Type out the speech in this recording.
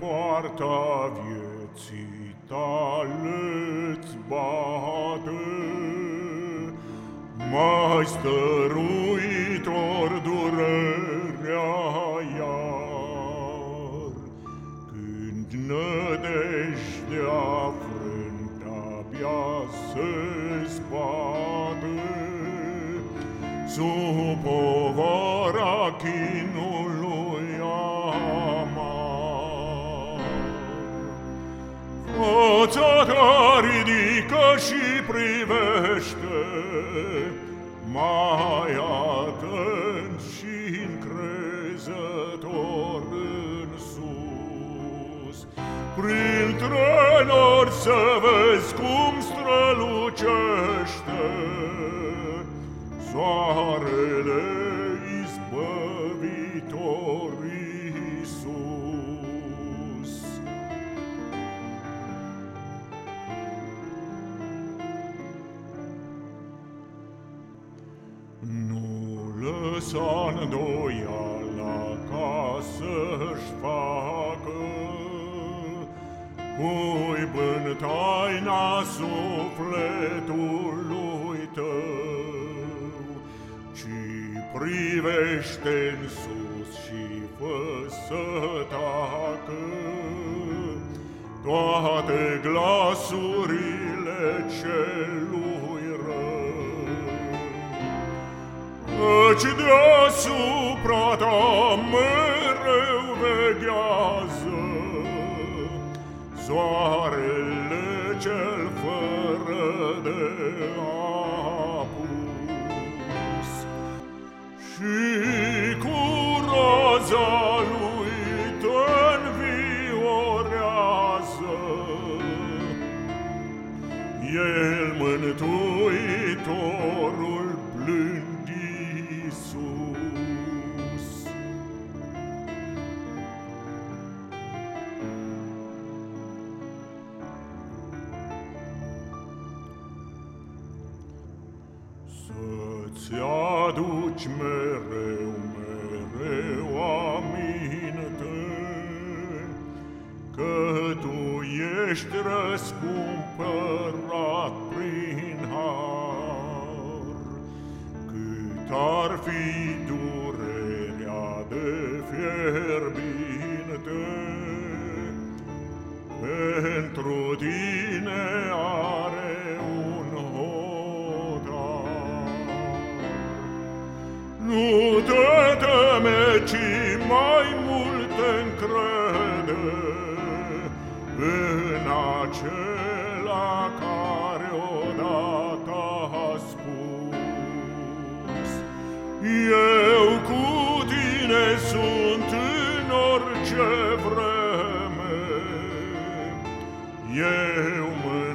soarta vieții tale-ți bate, Mai stăruitor durerea iar, Când nădejdea frânta abia se spate, Sub și privește Mai atent și încrezător în sus. Printre nori să vezi cum strălucește Soarele lăsa îndoiala ca să-și facă. Cuib în taina sufletului tău Ci privește în sus și fă să tacă. Toate glasurile celui Căci deasupra ta mereu veghează. Soarele cel fără de apus Și cu raza lui te înviorează El mântuitorul blând Iisus. Să-ți aduci mereu, mereu aminte Că tu ești răscumpărat prin har Cât ar fi durerea de fierbinte? Pentru tine are un hodar Nu te teme, ci mai mult încrede În acela care Eu cu tine sunt în orice vreme. Eu mântuiesc